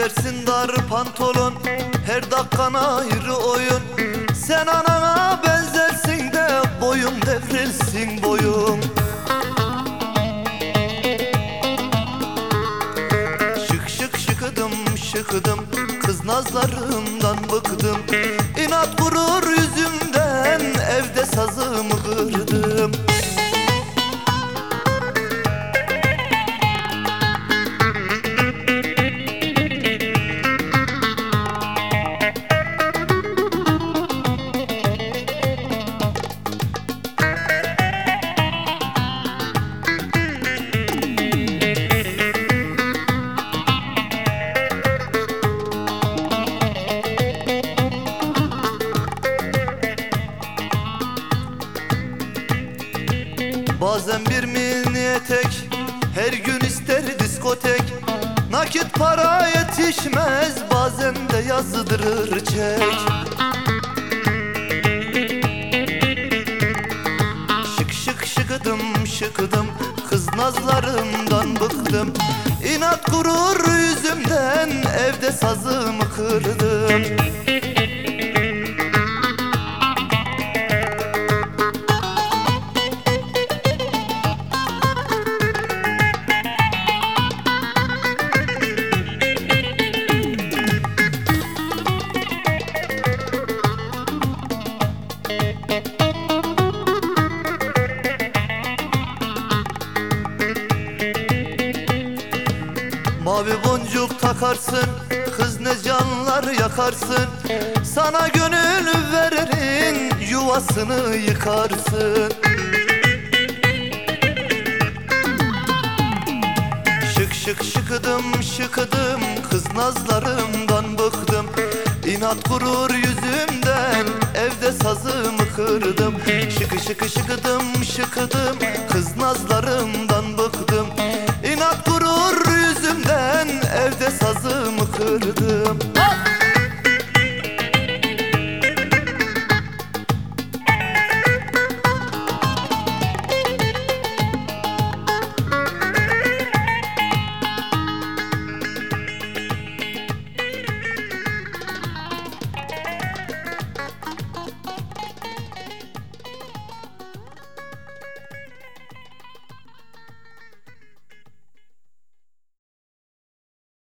Giyersin dar pantolon. Her dakikan ayrı oyun. Sen anana benzersin de Boyum devrilsin boyum Şık şık şıkıdım şıkıdım. Kız nazlarımdan bıktım Bazen bir mini etek Her gün ister diskotek. Nakit para yetişmez Bazen de yazdırır çek. Şık şık şıkıdım şıkıdım Kız nazlarımdan bıktım. İnat gurur yüzümden Evde sazımı kırdım Mavi boncuk takarsın Kız ne canlar yakarsın. Sana gönül verenin Yuvasını yıkarsın. Şık şık şıkıdım şıkıdım Kız nazlarımdan bıktım. İnat gurur yüzümden Evde sazımı kırdım. Şıkı şıkı şıkıdım şıkıdım